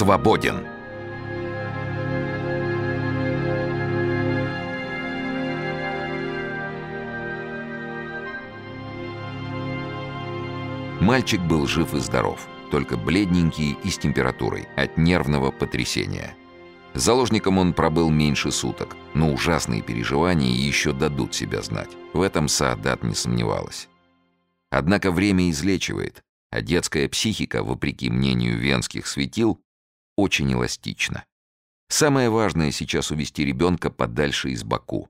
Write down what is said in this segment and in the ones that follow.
свободен. Мальчик был жив и здоров, только бледненький и с температурой, от нервного потрясения. Заложником он пробыл меньше суток, но ужасные переживания еще дадут себя знать. В этом Саадат не сомневалась. Однако время излечивает, а детская психика, вопреки мнению венских светил, очень эластична. Самое важное сейчас увести ребенка подальше из Баку.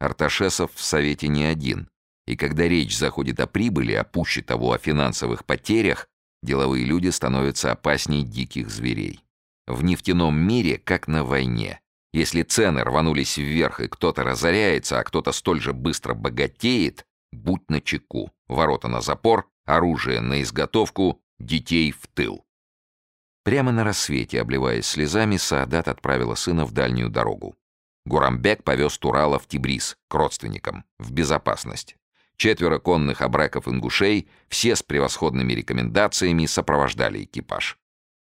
Арташесов в Совете не один, и когда речь заходит о прибыли, а пуще того о финансовых потерях, деловые люди становятся опаснее диких зверей. В нефтяном мире, как на войне. Если цены рванулись вверх и кто-то разоряется, а кто-то столь же быстро богатеет, будь начеку. Ворота на запор, оружие на изготовку, детей в тыл. Прямо на рассвете, обливаясь слезами, Саадат отправила сына в дальнюю дорогу. Гурамбек повез Турала в Тибрис, к родственникам, в безопасность. Четверо конных абреков-ингушей, все с превосходными рекомендациями, сопровождали экипаж.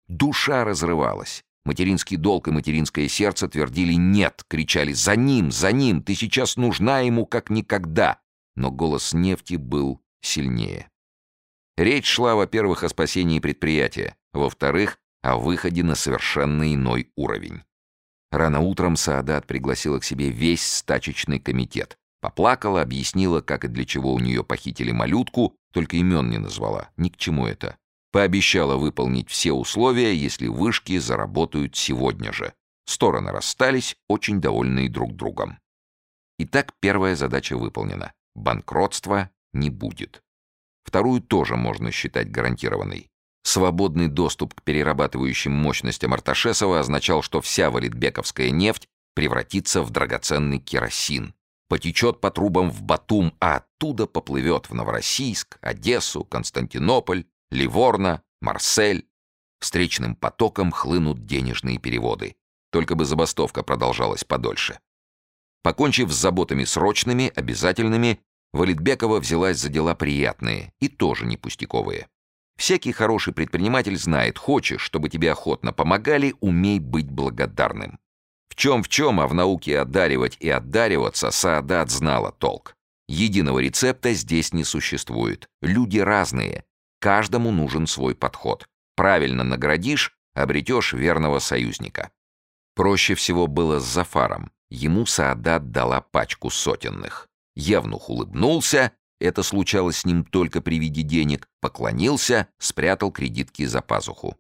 Душа разрывалась. Материнский долг и материнское сердце твердили «нет», кричали «за ним, за ним, ты сейчас нужна ему как никогда». Но голос нефти был сильнее. Речь шла, во-первых, о спасении предприятия, во-вторых, о выходе на совершенно иной уровень. Рано утром Саадат пригласила к себе весь стачечный комитет. Поплакала, объяснила, как и для чего у нее похитили малютку, только имен не назвала. Ни к чему это. Пообещала выполнить все условия, если вышки заработают сегодня же. Стороны расстались, очень довольные друг другом. Итак, первая задача выполнена. Банкротства не будет. Вторую тоже можно считать гарантированной. Свободный доступ к перерабатывающим мощностям Арташесова означал, что вся валитбековская нефть превратится в драгоценный керосин, потечет по трубам в Батум, а оттуда поплывет в Новороссийск, Одессу, Константинополь, Ливорно, Марсель. Встречным потоком хлынут денежные переводы. Только бы забастовка продолжалась подольше. Покончив с заботами срочными, обязательными, Валитбекова взялась за дела приятные и тоже не пустяковые. Всякий хороший предприниматель знает, хочешь, чтобы тебе охотно помогали, умей быть благодарным. В чем в чем, а в науке одаривать и отдариваться Саадат знала толк. Единого рецепта здесь не существует. Люди разные, Каждому нужен свой подход. Правильно наградишь, обретешь верного союзника. Проще всего было с Зафаром. Ему Саадат дала пачку сотенных. Евнух улыбнулся, это случалось с ним только при виде денег, поклонился, спрятал кредитки за пазуху.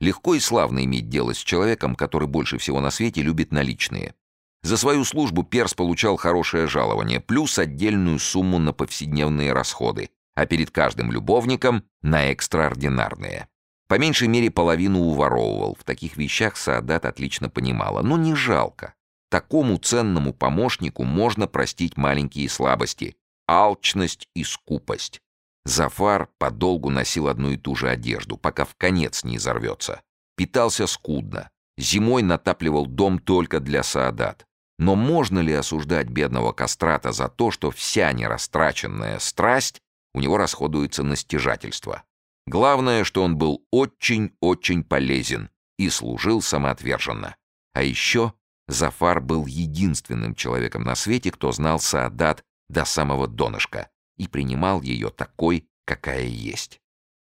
Легко и славно иметь дело с человеком, который больше всего на свете любит наличные. За свою службу Перс получал хорошее жалование, плюс отдельную сумму на повседневные расходы, а перед каждым любовником на экстраординарные. По меньшей мере половину уворовывал. В таких вещах Саадат отлично понимала. Но не жалко. Такому ценному помощнику можно простить маленькие слабости. Алчность и скупость. Зафар подолгу носил одну и ту же одежду, пока в конец не изорвется. Питался скудно. Зимой натапливал дом только для Саадат. Но можно ли осуждать бедного кастрата за то, что вся нерастраченная страсть у него расходуется на стяжательство. Главное, что он был очень-очень полезен и служил самоотверженно. А еще Зафар был единственным человеком на свете, кто знал Саадат до самого донышка и принимал ее такой, какая есть.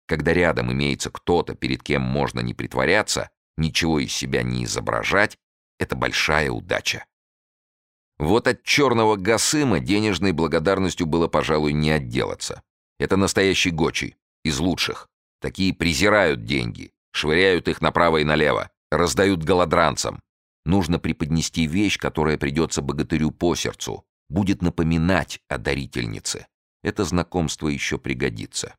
Когда рядом имеется кто-то, перед кем можно не притворяться, ничего из себя не изображать, это большая удача. Вот от черного Гасыма денежной благодарностью было, пожалуй, не отделаться. Это настоящий гочи, из лучших. Такие презирают деньги, швыряют их направо и налево, раздают голодранцам. Нужно преподнести вещь, которая придется богатырю по сердцу, будет напоминать о дарительнице. Это знакомство еще пригодится.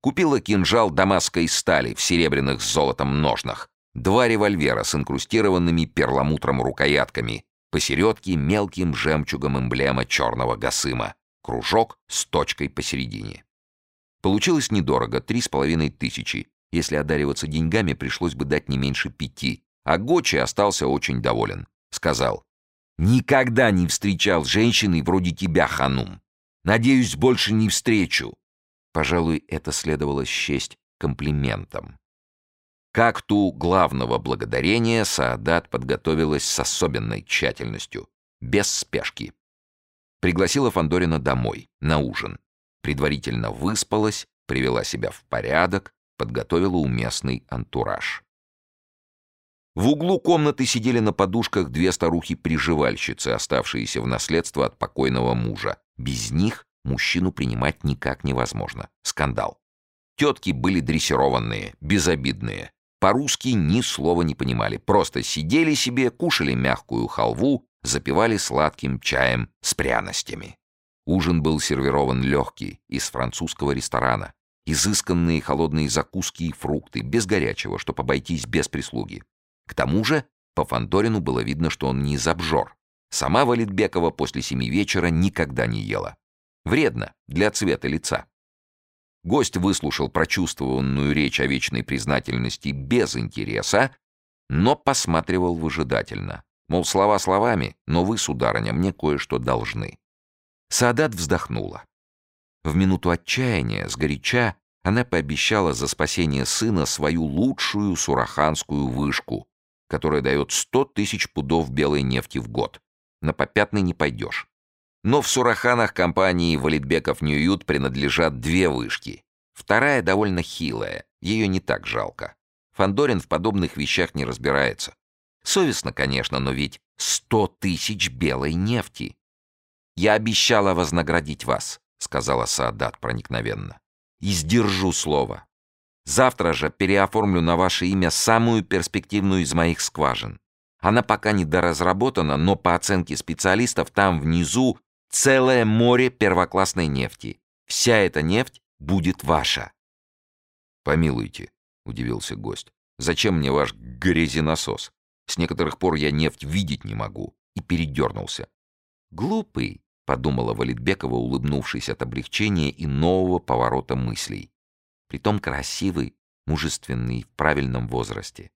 Купила кинжал дамасской стали в серебряных с золотом ножнах, два револьвера с инкрустированными перламутром рукоятками, посередке мелким жемчугом эмблема черного гасыма, кружок с точкой посередине. Получилось недорого, три с половиной тысячи. Если одариваться деньгами, пришлось бы дать не меньше пяти. А Гочи остался очень доволен. Сказал, «Никогда не встречал женщины вроде тебя, Ханум. Надеюсь, больше не встречу». Пожалуй, это следовало счесть комплиментом. К акту главного благодарения Саадат подготовилась с особенной тщательностью, без спешки. Пригласила Фандорина домой, на ужин. Предварительно выспалась, привела себя в порядок, подготовила уместный антураж. В углу комнаты сидели на подушках две старухи-приживальщицы, оставшиеся в наследство от покойного мужа. Без них мужчину принимать никак невозможно. Скандал. Тетки были дрессированные, безобидные. По-русски ни слова не понимали, просто сидели себе, кушали мягкую халву, запивали сладким чаем с пряностями. Ужин был сервирован легкий, из французского ресторана. Изысканные холодные закуски и фрукты, без горячего, чтобы обойтись без прислуги. К тому же по Фандорину было видно, что он не из обжор. Сама Валитбекова после семи вечера никогда не ела. Вредно для цвета лица. Гость выслушал прочувствованную речь о вечной признательности без интереса, но посматривал выжидательно. Мол, слова словами, но вы, сударыня, мне кое-что должны. Саадат вздохнула. В минуту отчаяния, сгоряча, она пообещала за спасение сына свою лучшую сураханскую вышку, которая дает сто тысяч пудов белой нефти в год. На попятный не пойдешь. Но в Сураханах компании Валитбеков Ньюют принадлежат две вышки. Вторая довольно хилая, ее не так жалко. Фандорин в подобных вещах не разбирается. Совестно, конечно, но ведь сто тысяч белой нефти. «Я обещала вознаградить вас», — сказала Саадат проникновенно. «И сдержу слово. Завтра же переоформлю на ваше имя самую перспективную из моих скважин. Она пока не доразработана, но по оценке специалистов там внизу Целое море первоклассной нефти. Вся эта нефть будет ваша. Помилуйте, удивился гость. Зачем мне ваш грязенасос? С некоторых пор я нефть видеть не могу. И передернулся. Глупый, подумала Валитбекова, улыбнувшись от облегчения и нового поворота мыслей. Притом красивый, мужественный, в правильном возрасте.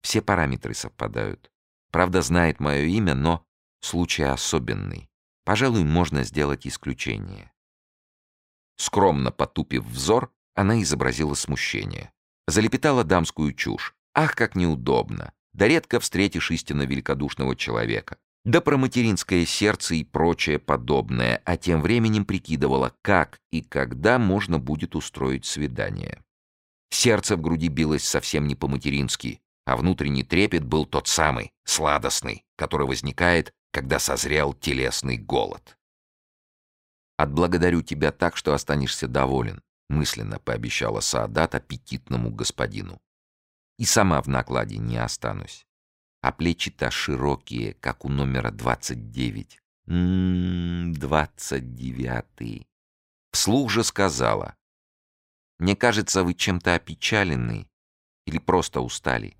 Все параметры совпадают. Правда, знает мое имя, но случай особенный. Пожалуй, можно сделать исключение. Скромно потупив взор, она изобразила смущение. Залепетала дамскую чушь. Ах, как неудобно! Да редко встретишь истинно великодушного человека. Да про материнское сердце и прочее подобное, а тем временем прикидывала, как и когда можно будет устроить свидание. Сердце в груди билось совсем не по-матерински, а внутренний трепет был тот самый, сладостный, который возникает, когда созрел телесный голод. «Отблагодарю тебя так, что останешься доволен», — мысленно пообещала Саадат аппетитному господину. «И сама в накладе не останусь. А плечи-то широкие, как у номера двадцать девять. Ммм, двадцать девятый». Вслух же сказала. «Мне кажется, вы чем-то опечалены или просто устали.